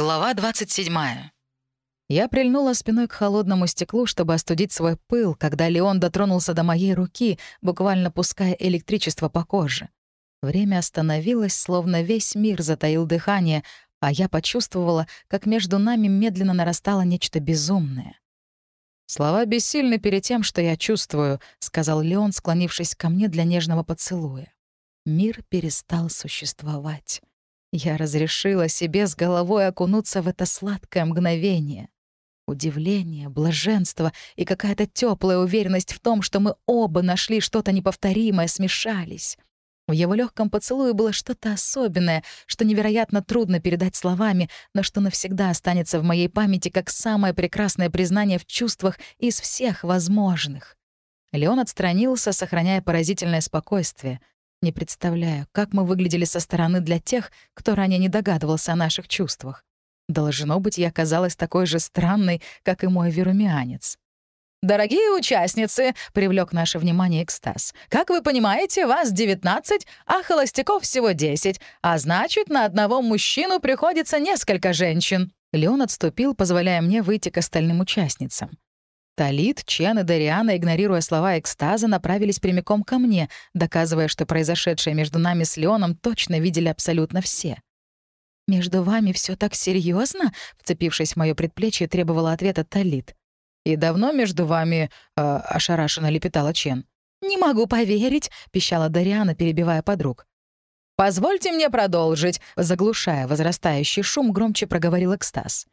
Глава 27. Я прильнула спиной к холодному стеклу, чтобы остудить свой пыл, когда Леон дотронулся до моей руки, буквально пуская электричество по коже. Время остановилось, словно весь мир затаил дыхание, а я почувствовала, как между нами медленно нарастало нечто безумное. «Слова бессильны перед тем, что я чувствую», — сказал Леон, склонившись ко мне для нежного поцелуя. Мир перестал существовать. Я разрешила себе с головой окунуться в это сладкое мгновение. Удивление, блаженство и какая-то теплая уверенность в том, что мы оба нашли что-то неповторимое, смешались. В его легком поцелуе было что-то особенное, что невероятно трудно передать словами, но что навсегда останется в моей памяти как самое прекрасное признание в чувствах из всех возможных. Леон отстранился, сохраняя поразительное спокойствие. Не представляю, как мы выглядели со стороны для тех, кто ранее не догадывался о наших чувствах. Должно быть, я казалась такой же странной, как и мой верумианец. «Дорогие участницы!» — привлек наше внимание экстаз. «Как вы понимаете, вас 19, а холостяков всего 10, а значит, на одного мужчину приходится несколько женщин». Леон отступил, позволяя мне выйти к остальным участницам. Талит, Чен и Дариана, игнорируя слова экстаза, направились прямиком ко мне, доказывая, что произошедшее между нами с Леоном точно видели абсолютно все. «Между вами все так серьезно? вцепившись в моё предплечье, требовала ответа Талит. «И давно между вами...» э, — ошарашенно лепетала Чен. «Не могу поверить», — пищала Дариана, перебивая подруг. «Позвольте мне продолжить», — заглушая возрастающий шум, громче проговорил экстаз.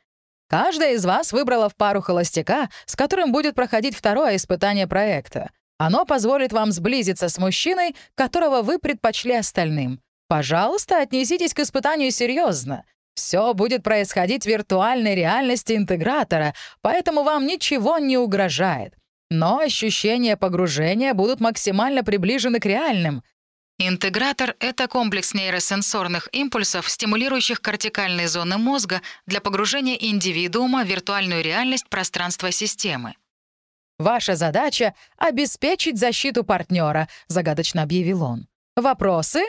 Каждая из вас выбрала в пару холостяка, с которым будет проходить второе испытание проекта. Оно позволит вам сблизиться с мужчиной, которого вы предпочли остальным. Пожалуйста, отнеситесь к испытанию серьезно. Все будет происходить в виртуальной реальности интегратора, поэтому вам ничего не угрожает. Но ощущения погружения будут максимально приближены к реальным. Интегратор — это комплекс нейросенсорных импульсов, стимулирующих кортикальные зоны мозга для погружения индивидуума в виртуальную реальность пространства системы. «Ваша задача — обеспечить защиту партнера, загадочно объявил он. «Вопросы?»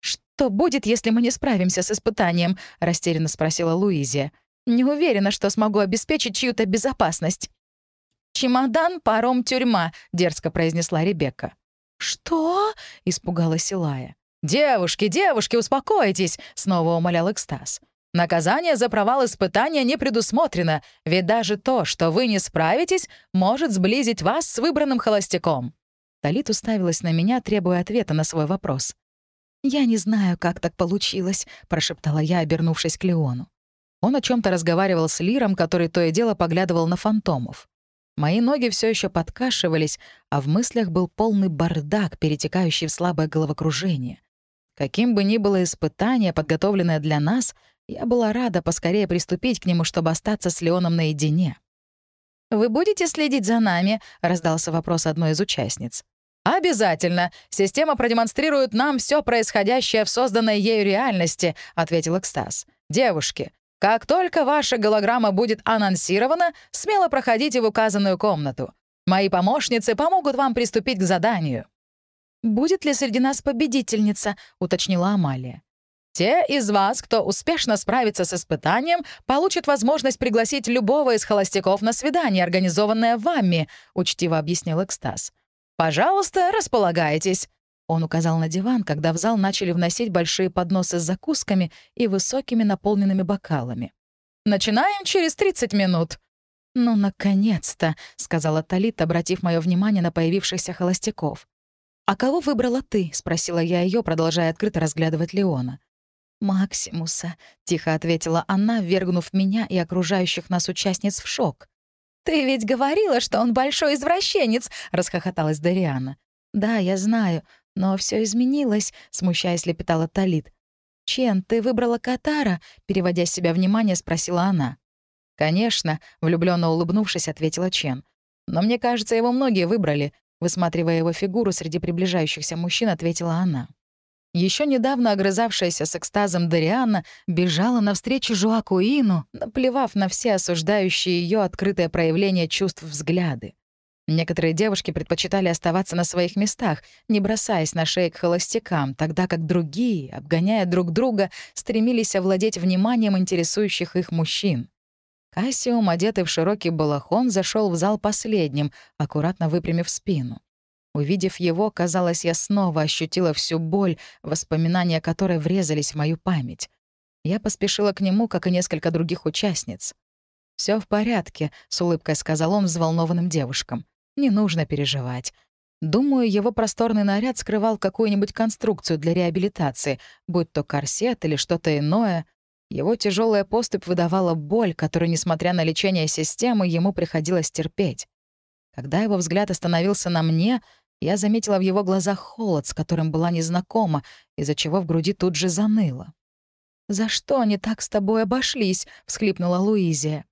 «Что будет, если мы не справимся с испытанием?» — растерянно спросила Луизия. «Не уверена, что смогу обеспечить чью-то безопасность». «Чемодан, паром, тюрьма», — дерзко произнесла Ребекка. «Что?» — испугалась Илая. «Девушки, девушки, успокойтесь!» — снова умолял экстаз. «Наказание за провал испытания не предусмотрено, ведь даже то, что вы не справитесь, может сблизить вас с выбранным холостяком». Талит уставилась на меня, требуя ответа на свой вопрос. «Я не знаю, как так получилось», — прошептала я, обернувшись к Леону. Он о чем то разговаривал с Лиром, который то и дело поглядывал на фантомов. Мои ноги все еще подкашивались, а в мыслях был полный бардак, перетекающий в слабое головокружение. Каким бы ни было испытание, подготовленное для нас, я была рада поскорее приступить к нему, чтобы остаться с Леоном наедине. «Вы будете следить за нами?» — раздался вопрос одной из участниц. «Обязательно. Система продемонстрирует нам все происходящее в созданной ею реальности», — ответил Экстаз. «Девушки, как только ваша голограмма будет анонсирована, смело проходите в указанную комнату. Мои помощницы помогут вам приступить к заданию». «Будет ли среди нас победительница?» — уточнила Амалия. Те из вас, кто успешно справится с испытанием, получат возможность пригласить любого из холостяков на свидание, организованное вами», — учтиво объяснил Экстаз. «Пожалуйста, располагайтесь. Он указал на диван, когда в зал начали вносить большие подносы с закусками и высокими наполненными бокалами. «Начинаем через 30 минут». «Ну, наконец-то», — сказала Талит, обратив мое внимание на появившихся холостяков. «А кого выбрала ты?» — спросила я ее, продолжая открыто разглядывать Леона. «Максимуса», — тихо ответила она, вергнув меня и окружающих нас участниц в шок. «Ты ведь говорила, что он большой извращенец», — расхохоталась Дариана. «Да, я знаю, но все изменилось», — смущаясь лепетала Талит. «Чен, ты выбрала Катара?» — переводя с себя внимание, спросила она. «Конечно», — влюбленно улыбнувшись, ответила Чен. «Но мне кажется, его многие выбрали», — высматривая его фигуру среди приближающихся мужчин, ответила она. Еще недавно огрызавшаяся с экстазом Дариана бежала навстречу Жуакуину, наплевав на все осуждающие ее открытое проявление чувств взгляды. Некоторые девушки предпочитали оставаться на своих местах, не бросаясь на шеи к холостякам, тогда как другие, обгоняя друг друга, стремились овладеть вниманием интересующих их мужчин. Кассиум, одетый в широкий балахон, зашел в зал последним, аккуратно выпрямив спину. Увидев его, казалось, я снова ощутила всю боль, воспоминания которой врезались в мою память. Я поспешила к нему, как и несколько других участниц. Все в порядке», — с улыбкой сказал он взволнованным девушкам. Не нужно переживать. Думаю, его просторный наряд скрывал какую-нибудь конструкцию для реабилитации, будь то корсет или что-то иное. Его тяжелая поступь выдавала боль, которую, несмотря на лечение системы, ему приходилось терпеть. Когда его взгляд остановился на мне, я заметила в его глазах холод, с которым была незнакома, из-за чего в груди тут же заныло. «За что они так с тобой обошлись?» — всхлипнула Луизия.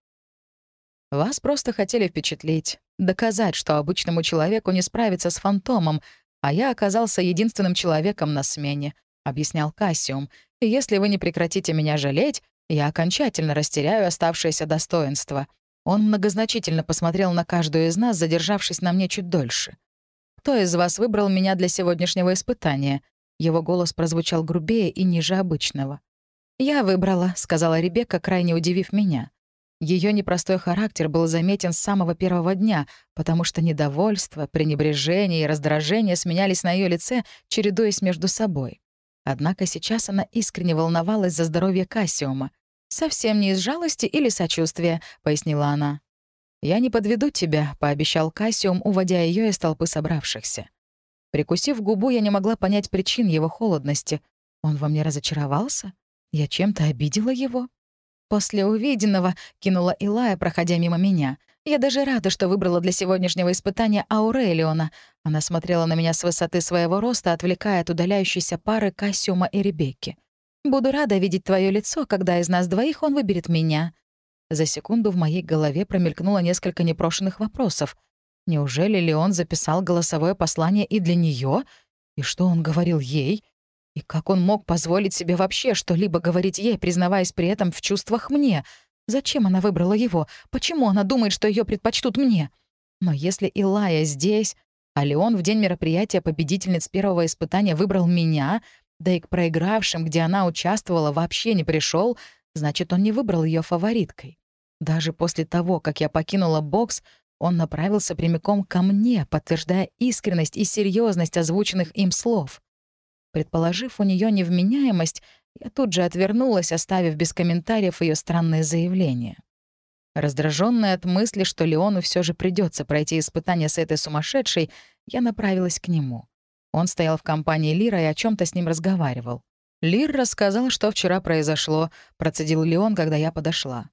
«Вас просто хотели впечатлить доказать, что обычному человеку не справиться с фантомом, а я оказался единственным человеком на смене», — объяснял Кассиум. «И если вы не прекратите меня жалеть, я окончательно растеряю оставшееся достоинство». Он многозначительно посмотрел на каждую из нас, задержавшись на мне чуть дольше. «Кто из вас выбрал меня для сегодняшнего испытания?» Его голос прозвучал грубее и ниже обычного. «Я выбрала», — сказала Ребекка, крайне удивив меня. Ее непростой характер был заметен с самого первого дня, потому что недовольство, пренебрежение и раздражение сменялись на ее лице, чередуясь между собой. Однако сейчас она искренне волновалась за здоровье Кассиума. «Совсем не из жалости или сочувствия», — пояснила она. «Я не подведу тебя», — пообещал Кассиум, уводя ее из толпы собравшихся. Прикусив губу, я не могла понять причин его холодности. Он во мне разочаровался? Я чем-то обидела его? После увиденного кинула Илая, проходя мимо меня. Я даже рада, что выбрала для сегодняшнего испытания Аурелиона. Она смотрела на меня с высоты своего роста, отвлекая от удаляющейся пары Кассиума и Ребекки. «Буду рада видеть твое лицо, когда из нас двоих он выберет меня». За секунду в моей голове промелькнуло несколько непрошенных вопросов. Неужели Леон записал голосовое послание и для нее? И что он говорил ей? И как он мог позволить себе вообще что-либо говорить ей, признаваясь при этом в чувствах мне? Зачем она выбрала его? Почему она думает, что ее предпочтут мне? Но если Илая здесь, а Леон в день мероприятия победительниц первого испытания выбрал меня, да и к проигравшим, где она участвовала, вообще не пришел, значит, он не выбрал ее фавориткой. Даже после того, как я покинула бокс, он направился прямиком ко мне, подтверждая искренность и серьезность озвученных им слов. Предположив у нее невменяемость, я тут же отвернулась, оставив без комментариев ее странное заявление. Раздраженная от мысли, что Леону все же придется пройти испытание с этой сумасшедшей, я направилась к нему. Он стоял в компании Лира и о чем то с ним разговаривал. Лир рассказал, что вчера произошло, процедил Леон, когда я подошла.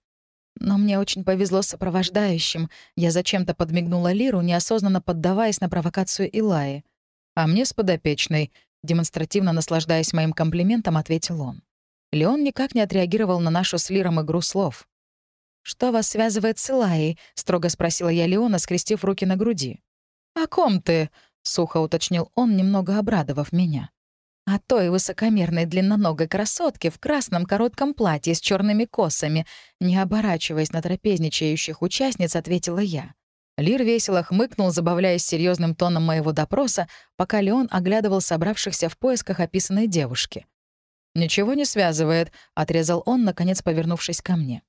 Но мне очень повезло с сопровождающим. Я зачем-то подмигнула Лиру, неосознанно поддаваясь на провокацию Илаи. А мне с подопечной, Демонстративно наслаждаясь моим комплиментом, ответил он. Леон никак не отреагировал на нашу с Лиром игру слов. «Что вас связывает с Илаей?» — строго спросила я Леона, скрестив руки на груди. «О ком ты?» — сухо уточнил он, немного обрадовав меня. «О той высокомерной длинноногой красотке в красном коротком платье с черными косами», не оборачиваясь на трапезничающих участниц, ответила я. Лир весело хмыкнул, забавляясь серьезным тоном моего допроса, пока Леон оглядывал собравшихся в поисках описанной девушки. «Ничего не связывает», — отрезал он, наконец повернувшись ко мне.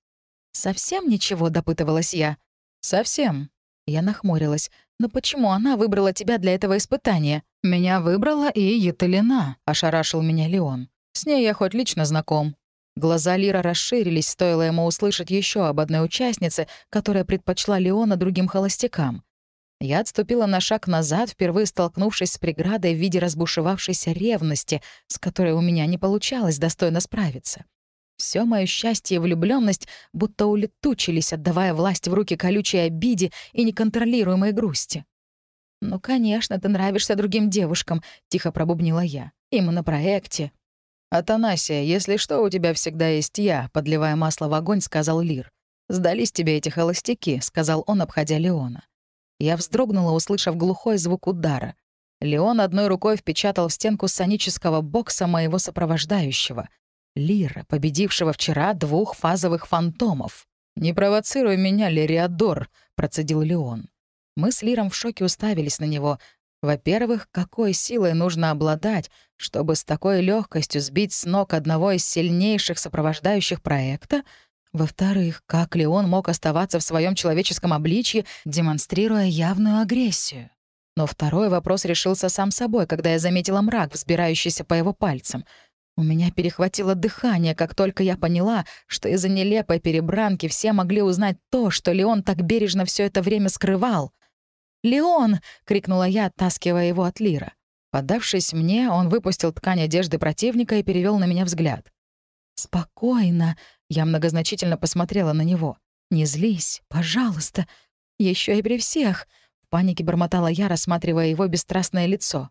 «Совсем ничего?» — допытывалась я. «Совсем». Я нахмурилась. «Но почему она выбрала тебя для этого испытания?» «Меня выбрала и Еталина», — ошарашил меня Леон. «С ней я хоть лично знаком». Глаза Лира расширились, стоило ему услышать еще об одной участнице, которая предпочла Леона другим холостякам. Я отступила на шаг назад, впервые столкнувшись с преградой в виде разбушевавшейся ревности, с которой у меня не получалось достойно справиться. Все мое счастье и влюбленность будто улетучились, отдавая власть в руки колючей обиде и неконтролируемой грусти. «Ну, конечно, ты нравишься другим девушкам», — тихо пробубнила я. «Им на проекте, «Атанасия, если что, у тебя всегда есть я», — подливая масло в огонь, сказал Лир. «Сдались тебе эти холостяки», — сказал он, обходя Леона. Я вздрогнула, услышав глухой звук удара. Леон одной рукой впечатал в стенку сонического бокса моего сопровождающего. Лира, победившего вчера двух фазовых фантомов. «Не провоцируй меня, Лериадор», — процедил Леон. Мы с Лиром в шоке уставились на него. Во-первых, какой силой нужно обладать, чтобы с такой легкостью сбить с ног одного из сильнейших сопровождающих проекта? Во-вторых, как ли он мог оставаться в своем человеческом обличье, демонстрируя явную агрессию? Но второй вопрос решился сам собой, когда я заметила мрак, взбирающийся по его пальцам. У меня перехватило дыхание, как только я поняла, что из-за нелепой перебранки все могли узнать то, что Леон так бережно все это время скрывал. «Леон!» — крикнула я, оттаскивая его от Лира. Подавшись мне, он выпустил ткань одежды противника и перевел на меня взгляд. «Спокойно», — я многозначительно посмотрела на него. «Не злись, пожалуйста. Еще и при всех», — в панике бормотала я, рассматривая его бесстрастное лицо.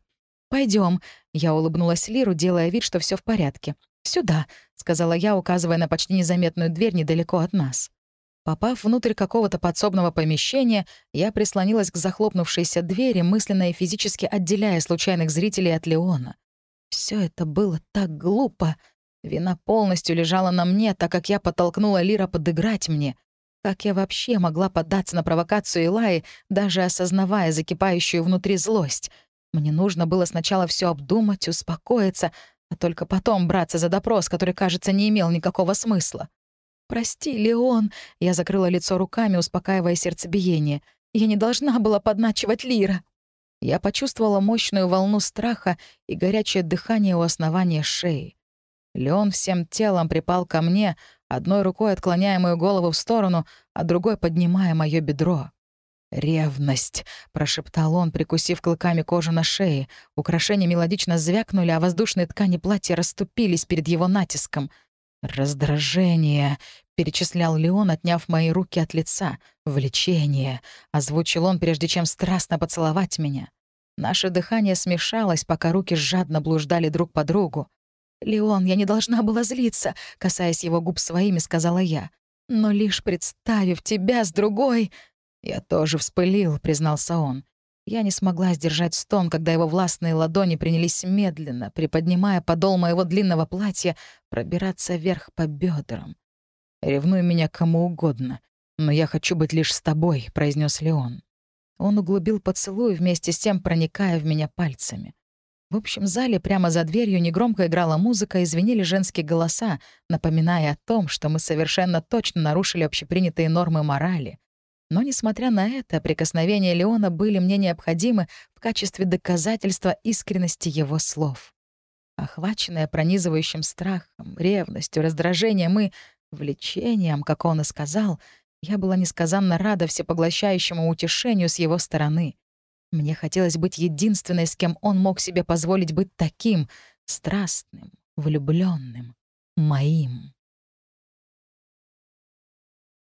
Пойдем, я улыбнулась Лиру, делая вид, что все в порядке. «Сюда», — сказала я, указывая на почти незаметную дверь недалеко от нас. Попав внутрь какого-то подсобного помещения, я прислонилась к захлопнувшейся двери, мысленно и физически отделяя случайных зрителей от Леона. Все это было так глупо. Вина полностью лежала на мне, так как я подтолкнула Лира подыграть мне. Как я вообще могла поддаться на провокацию Илаи, даже осознавая закипающую внутри злость? Мне нужно было сначала все обдумать, успокоиться, а только потом браться за допрос, который, кажется, не имел никакого смысла. «Прости, Леон!» — я закрыла лицо руками, успокаивая сердцебиение. «Я не должна была подначивать Лира!» Я почувствовала мощную волну страха и горячее дыхание у основания шеи. Леон всем телом припал ко мне, одной рукой отклоняя мою голову в сторону, а другой поднимая моё бедро. «Ревность», — прошептал он, прикусив клыками кожу на шее. Украшения мелодично звякнули, а воздушные ткани платья расступились перед его натиском — «Раздражение», — перечислял Леон, отняв мои руки от лица. «Влечение», — озвучил он, прежде чем страстно поцеловать меня. Наше дыхание смешалось, пока руки жадно блуждали друг по другу. «Леон, я не должна была злиться», — касаясь его губ своими, сказала я. «Но лишь представив тебя с другой...» «Я тоже вспылил», — признался он. Я не смогла сдержать стон, когда его властные ладони принялись медленно, приподнимая подол моего длинного платья, пробираться вверх по бедрам. «Ревнуй меня кому угодно, но я хочу быть лишь с тобой», — произнес Леон. Он углубил поцелуй, вместе с тем проникая в меня пальцами. В общем зале прямо за дверью негромко играла музыка и звенели женские голоса, напоминая о том, что мы совершенно точно нарушили общепринятые нормы морали. Но, несмотря на это, прикосновения Леона были мне необходимы в качестве доказательства искренности его слов. Охваченная пронизывающим страхом, ревностью, раздражением и влечением, как он и сказал, я была несказанно рада всепоглощающему утешению с его стороны. Мне хотелось быть единственной, с кем он мог себе позволить быть таким, страстным, влюбленным, моим.